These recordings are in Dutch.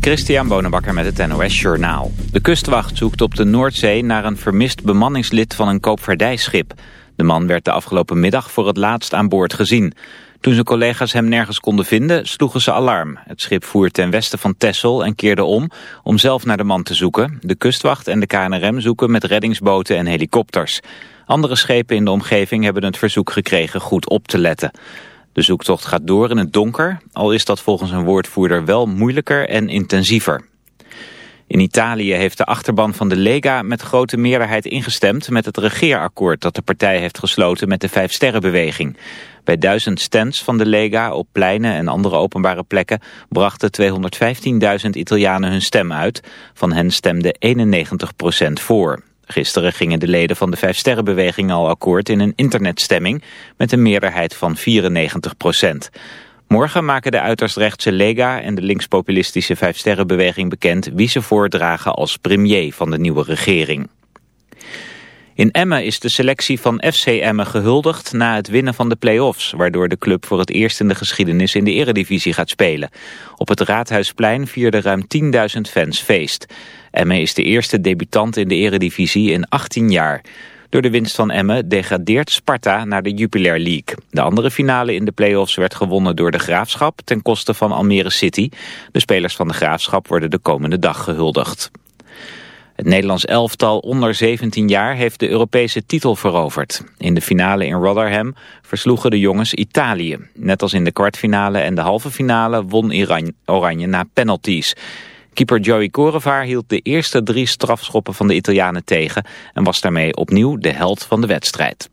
Christian Bonenbakker met het NOS Journaal. De kustwacht zoekt op de Noordzee naar een vermist bemanningslid van een koopvaardijschip. De man werd de afgelopen middag voor het laatst aan boord gezien. Toen zijn collega's hem nergens konden vinden, sloegen ze alarm. Het schip voer ten westen van Texel en keerde om om zelf naar de man te zoeken. De kustwacht en de KNRM zoeken met reddingsboten en helikopters. Andere schepen in de omgeving hebben het verzoek gekregen goed op te letten. De zoektocht gaat door in het donker, al is dat volgens een woordvoerder wel moeilijker en intensiever. In Italië heeft de achterban van de Lega met grote meerderheid ingestemd met het regeerakkoord dat de partij heeft gesloten met de Vijfsterrenbeweging. Bij duizend stands van de Lega op pleinen en andere openbare plekken brachten 215.000 Italianen hun stem uit. Van hen stemde 91% voor. Gisteren gingen de leden van de Vijfsterrenbeweging al akkoord in een internetstemming met een meerderheid van 94 procent. Morgen maken de uiterst rechtse Lega en de linkspopulistische Vijfsterrenbeweging bekend wie ze voordragen als premier van de nieuwe regering. In Emmen is de selectie van FC Emmen gehuldigd na het winnen van de play-offs, waardoor de club voor het eerst in de geschiedenis in de eredivisie gaat spelen. Op het Raadhuisplein vierden ruim 10.000 fans feest. Emmen is de eerste debutant in de eredivisie in 18 jaar. Door de winst van Emmen degradeert Sparta naar de Jupiler League. De andere finale in de play-offs werd gewonnen door de Graafschap ten koste van Almere City. De spelers van de Graafschap worden de komende dag gehuldigd. Het Nederlands elftal onder 17 jaar heeft de Europese titel veroverd. In de finale in Rotherham versloegen de jongens Italië. Net als in de kwartfinale en de halve finale won Oranje na penalties. Keeper Joey Korevaar hield de eerste drie strafschoppen van de Italianen tegen... en was daarmee opnieuw de held van de wedstrijd.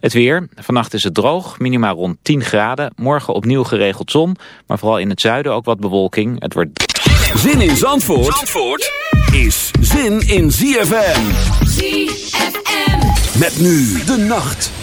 Het weer. Vannacht is het droog, minimaal rond 10 graden. Morgen opnieuw geregeld zon, maar vooral in het zuiden ook wat bewolking. Het wordt... Zin in Zandvoort, Zandvoort is zin in ZFM. ZFM. Met nu de nacht.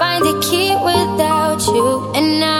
find the key without you, and I.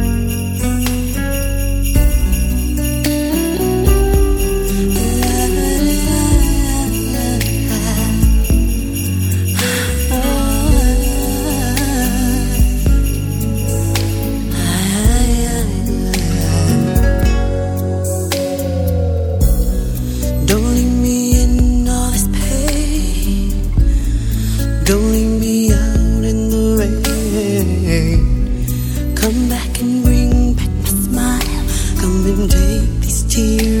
take these tears.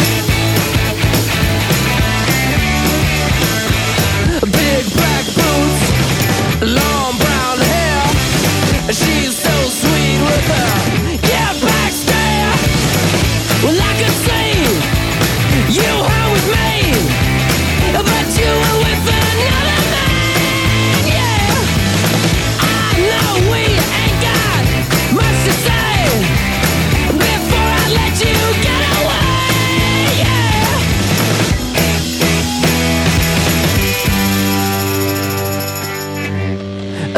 Back.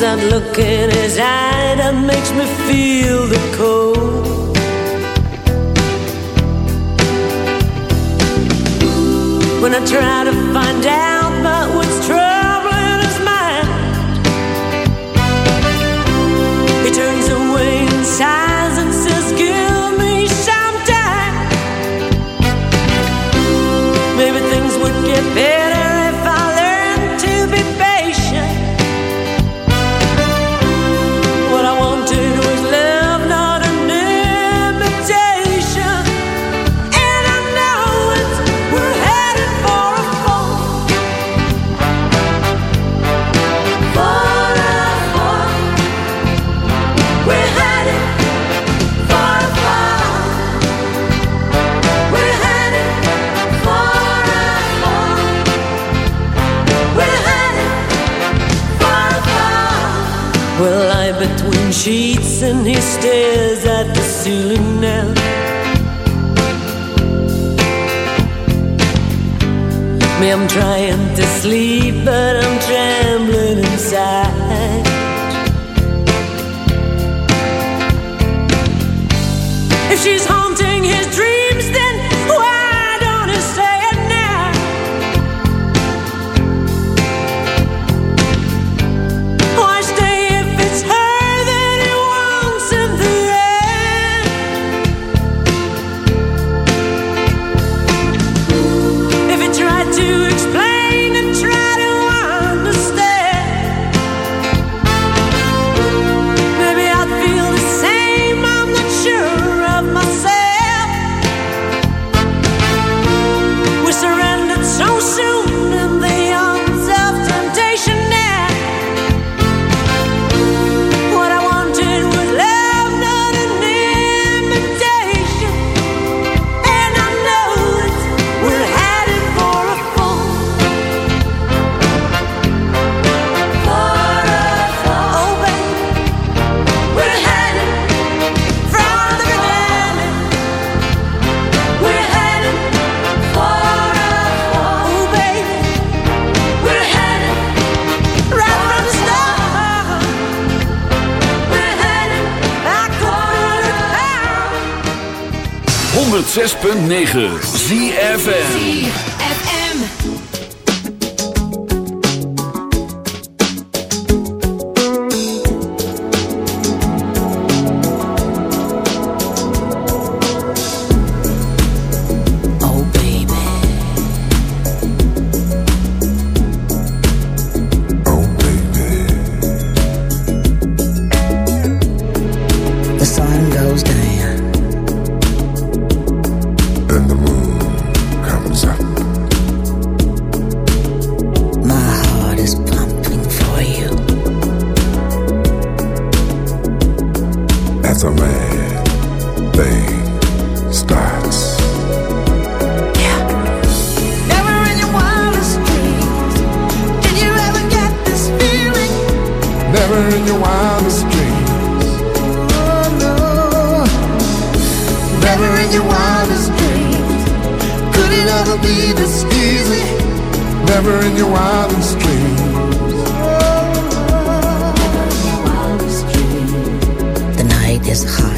As I look in his eye that makes me feel the cold. When I try to find out about what's troubling his mind He turns away and sighs and says give me some time. Maybe things would get better I'm trying to sleep. 106.9 ZFM. Never in your wildest dreams. Oh no, never in your wildest dreams could it ever be this easy. Never in your wildest dreams. Oh, no. The night is hot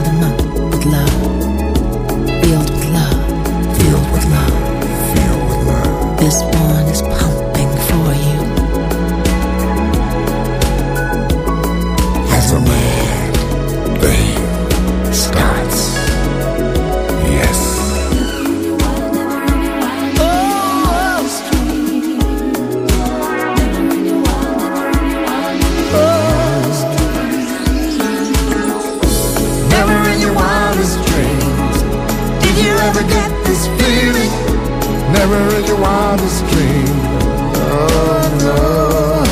Oh, never in your wildest dream of love.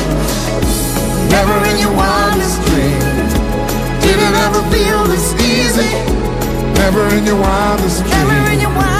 Never in your wildest dream did it ever feel this easy. Never in your wildest dream.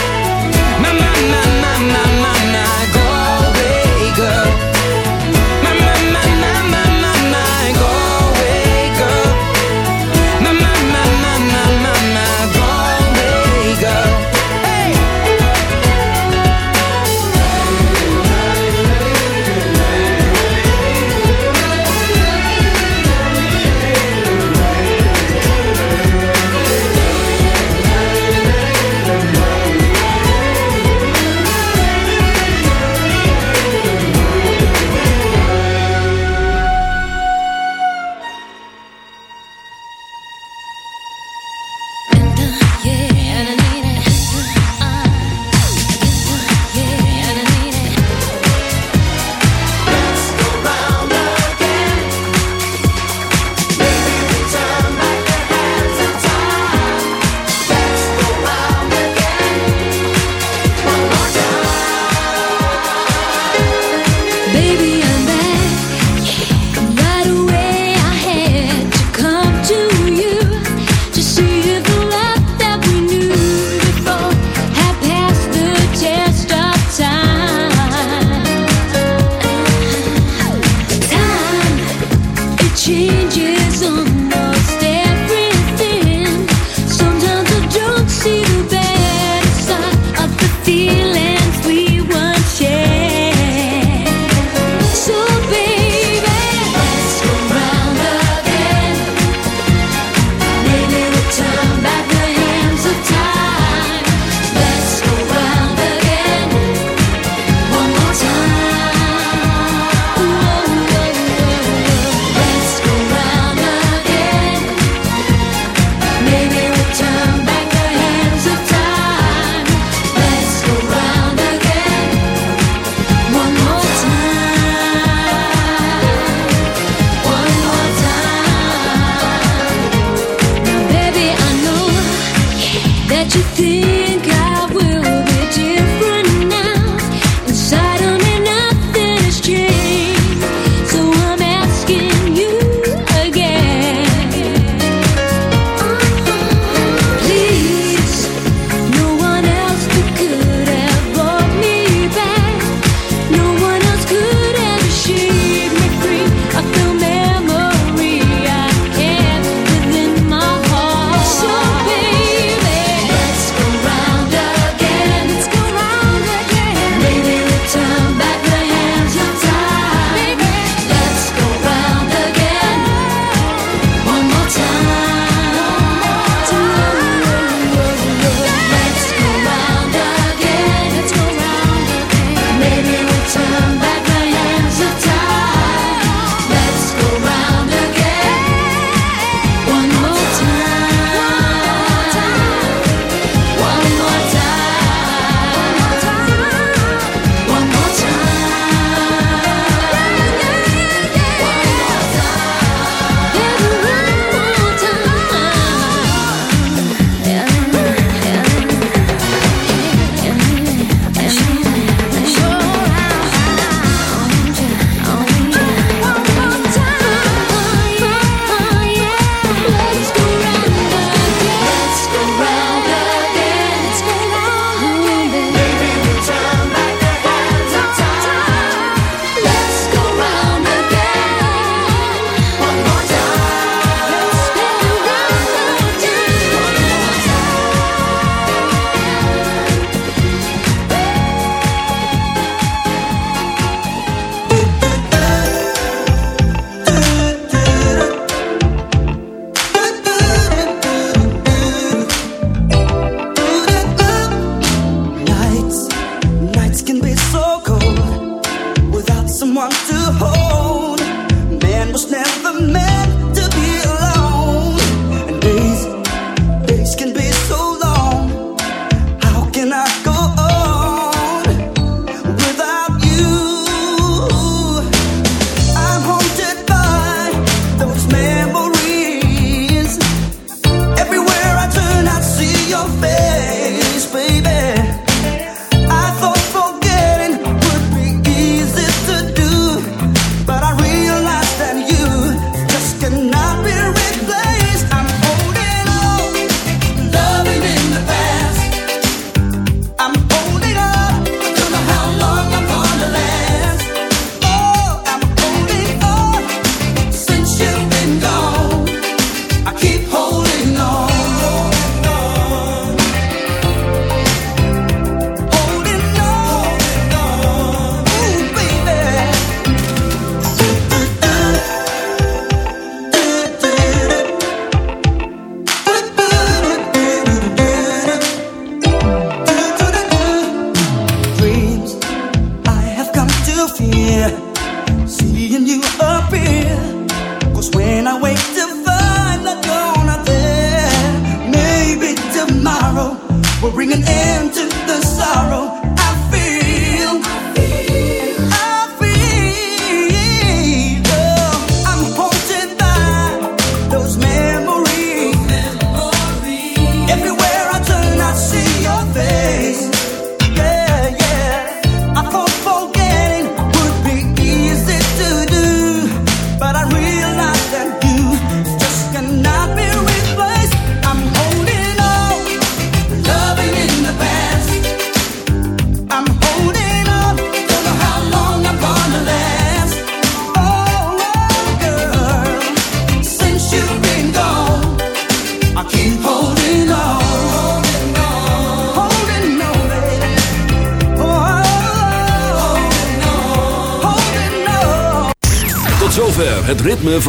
My, my, my, my, my, go away girl